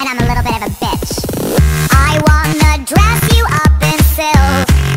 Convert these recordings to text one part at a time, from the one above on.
and I'm a little bit of a bitch. I wanna dress you up in silk.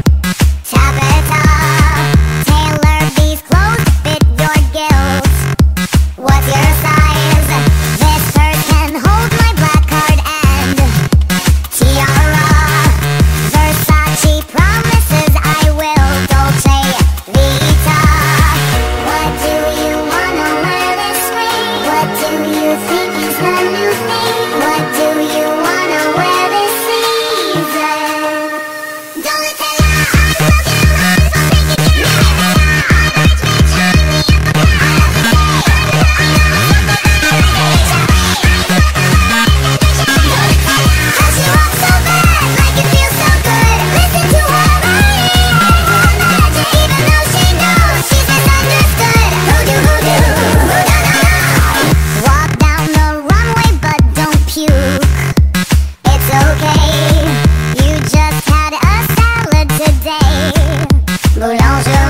不了解。